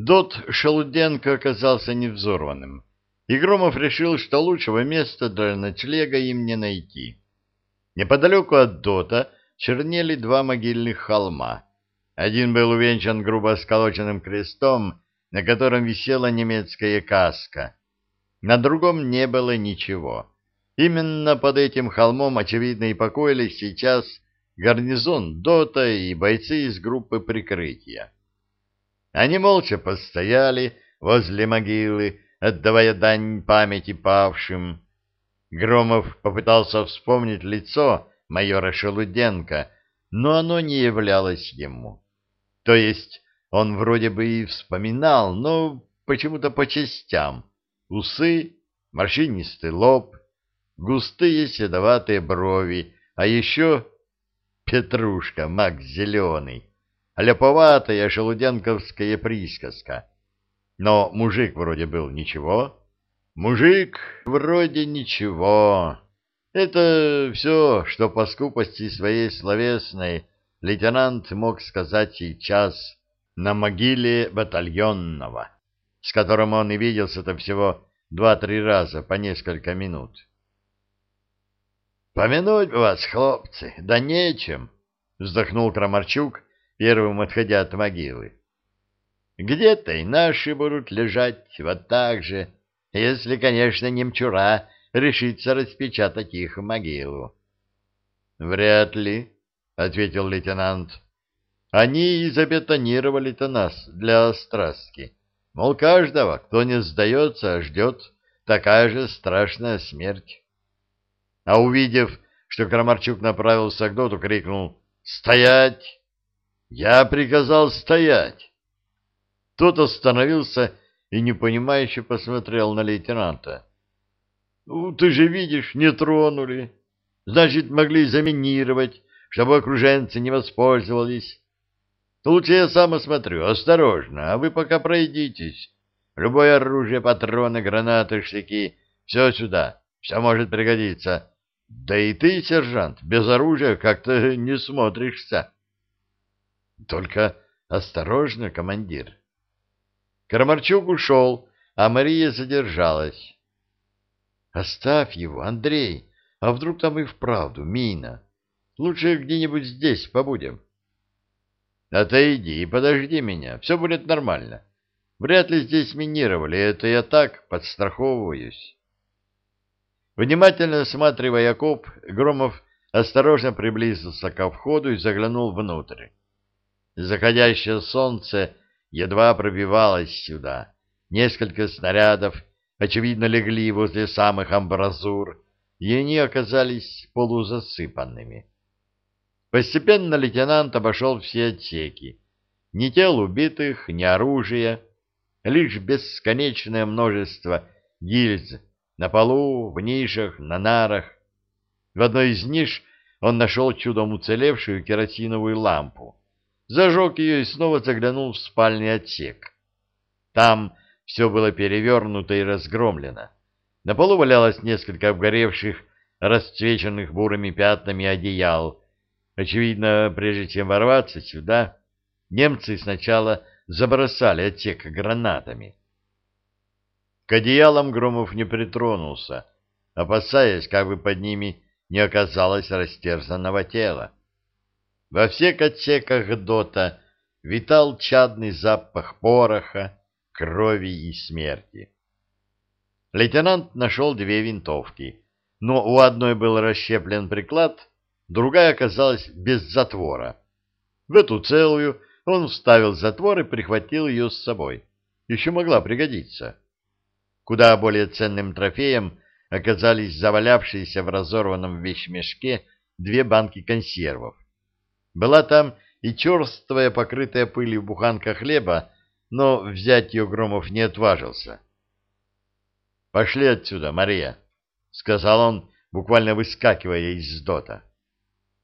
Дот Шелуденко оказался невзорванным, и Громов решил, что лучшего места для ночлега им не найти. Неподалеку от Дота чернели два могильных холма. Один был увенчан грубо сколоченным крестом, на котором висела немецкая каска. На другом не было ничего. Именно под этим холмом, очевидно, и покоились сейчас гарнизон Дота и бойцы из группы прикрытия. Они молча постояли возле могилы, отдавая дань памяти павшим. Громов попытался вспомнить лицо майора Шелуденко, но оно не являлось ему. То есть он вроде бы и вспоминал, но почему-то по частям. Усы, морщинистый лоб, густые седоватые брови, а еще Петрушка, маг зеленый, ляповатая шелуденковская присказка. Но мужик вроде был ничего. Мужик вроде ничего. Это все, что по скупости своей словесной лейтенант мог сказать сейчас на могиле батальонного, с которым он и виделся-то всего два-три раза по несколько минут. «Помянуть вас, хлопцы, да нечем!» — вздохнул Крамарчук, первым отходя от могилы. «Где-то и наши будут лежать вот так же, если, конечно, немчура решится распечатать их могилу». «Вряд ли», — ответил лейтенант. «Они и забетонировали-то нас для страстки. Мол, каждого, кто не сдается, ждет такая же страшная смерть» а увидев, что Крамарчук направился к доту, крикнул «Стоять!» «Я приказал стоять!» Тот остановился и непонимающе посмотрел на лейтенанта. «Ну, ты же видишь, не тронули. Значит, могли заминировать, чтобы окруженцы не воспользовались. Лучше я сам осмотрю, осторожно, а вы пока пройдитесь. Любое оружие, патроны, гранаты, штыки — все сюда, все может пригодиться. Да и ты, сержант, без оружия как-то не смотришься. Только осторожно, командир. Карамарчук ушел, а Мария задержалась. Оставь его, Андрей, а вдруг там и вправду мина? Лучше где-нибудь здесь побудем. Отойди и подожди меня, все будет нормально. Вряд ли здесь минировали, это я так подстраховываюсь. Внимательно осматривая окоп, Громов осторожно приблизился ко входу и заглянул внутрь. Заходящее солнце едва пробивалось сюда. Несколько снарядов, очевидно, легли возле самых амбразур, и они оказались полузасыпанными. Постепенно лейтенант обошел все отсеки. Ни тел убитых, ни оружия, лишь бесконечное множество гильз на полу, в нишах, на нарах. В одной из ниш он нашел чудом уцелевшую керосиновую лампу. Зажег ее и снова заглянул в спальный отсек. Там все было перевернуто и разгромлено. На полу валялось несколько обгоревших, расцвеченных бурыми пятнами одеял. Очевидно, прежде чем ворваться сюда, немцы сначала забросали отсек гранатами. К одеялам Громов не притронулся, опасаясь, как бы под ними не оказалось растерзанного тела. Во всех отсеках дота витал чадный запах пороха, крови и смерти. Лейтенант нашел две винтовки, но у одной был расщеплен приклад, другая оказалась без затвора. В эту целую он вставил затвор и прихватил ее с собой. Еще могла пригодиться. Куда более ценным трофеем оказались завалявшиеся в разорванном вещмешке две банки консервов. Была там и черствая, покрытая пылью буханка хлеба, но взять ее Громов не отважился. — Пошли отсюда, Мария, — сказал он, буквально выскакивая из дота.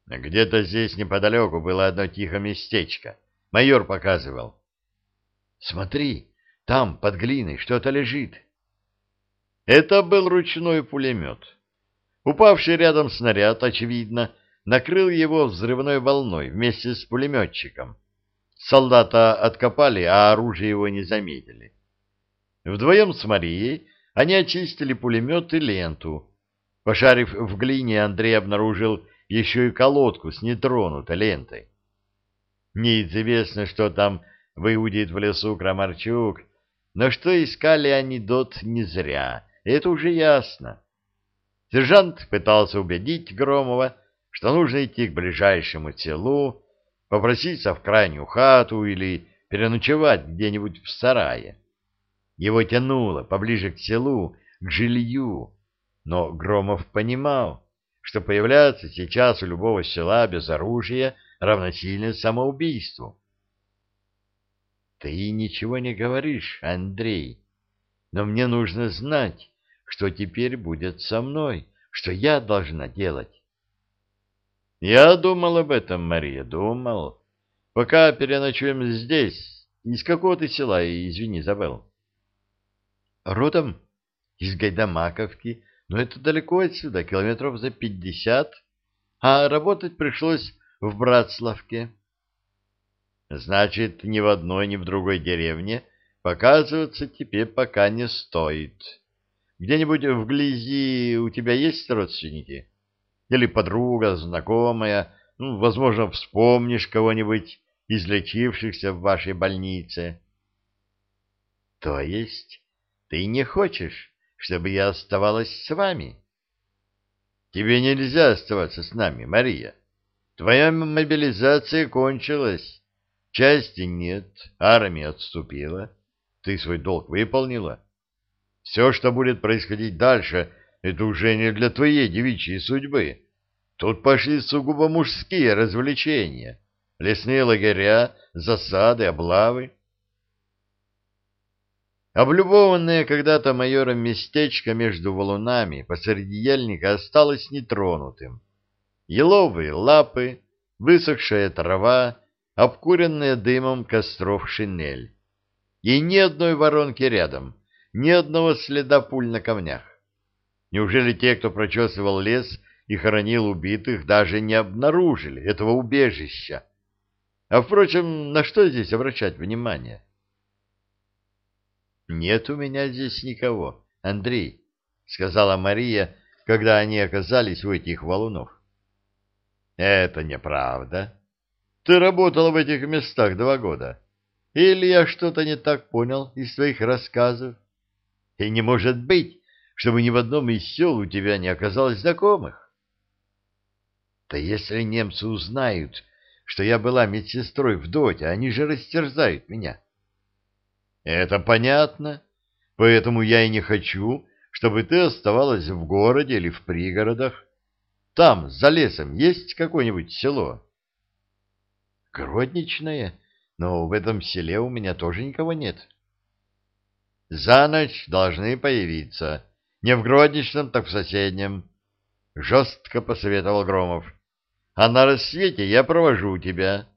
Где-то здесь неподалеку было одно тихое местечко. Майор показывал. — Смотри, там под глиной что-то лежит. Это был ручной пулемет. Упавший рядом снаряд, очевидно, накрыл его взрывной волной вместе с пулеметчиком. солдата откопали, а оружие его не заметили. Вдвоем с Марией они очистили пулемет и ленту. Пошарив в глине, Андрей обнаружил еще и колодку с нетронутой лентой. Неизвестно, что там выудит в лесу Крамарчук, но что искали они дот не зря, это уже ясно. Сержант пытался убедить Громова, что нужно идти к ближайшему селу, попроситься в крайнюю хату или переночевать где-нибудь в сарае. Его тянуло поближе к селу, к жилью, но Громов понимал, что появляться сейчас у любого села без оружия равносильно самоубийству. Ты ничего не говоришь, Андрей, но мне нужно знать, что теперь будет со мной, что я должна делать. Я думал об этом, Мария, думал. Пока переночуем здесь. Из какого ты села, извини, забыл? Родом из Гайдамаковки, но это далеко отсюда, километров за пятьдесят, а работать пришлось в Братславке. Значит, ни в одной, ни в другой деревне показываться теперь пока не стоит. Где-нибудь в Глизи у тебя есть родственники? Или подруга, знакомая? Ну, возможно, вспомнишь кого-нибудь из лечившихся в вашей больнице. То есть ты не хочешь, чтобы я оставалась с вами? Тебе нельзя оставаться с нами, Мария. Твоя мобилизация кончилась. Части нет, армия отступила. Ты свой долг выполнила. Все, что будет происходить дальше, это уже не для твоей девичьей судьбы. Тут пошли сугубо мужские развлечения. Лесные лагеря, засады, облавы. Облюбованное когда-то майором местечко между валунами посреди ельника осталось нетронутым. Еловые лапы, высохшая трава, обкуренная дымом костров шинель. И ни одной воронки рядом, ни одного следа пуль на камнях. Неужели те, кто прочесывал лес и хоронил убитых, даже не обнаружили этого убежища? А, впрочем, на что здесь обращать внимание? «Нет у меня здесь никого, Андрей», — сказала Мария, когда они оказались у этих валунов. «Это неправда. Ты работала в этих местах два года. Или я что-то не так понял из твоих рассказов? И не может быть, чтобы ни в одном из сел у тебя не оказалось знакомых. Да если немцы узнают, что я была медсестрой в доте, они же растерзают меня. Это понятно. Поэтому я и не хочу, чтобы ты оставалась в городе или в пригородах. Там, за лесом, есть какое-нибудь село? Городничное? Но в этом селе у меня тоже никого нет. За ночь должны появиться. Не в Гродничном, так в соседнем. Жестко посоветовал Громов. А на рассвете я провожу тебя.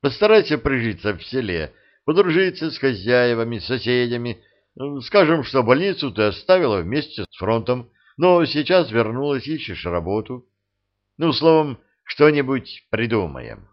Постарайся прижиться в селе, подружиться с хозяевами, соседями. Скажем, что больницу ты оставила вместе с фронтом, но сейчас вернулась, ищешь работу. Ну, словом, что-нибудь придумаем.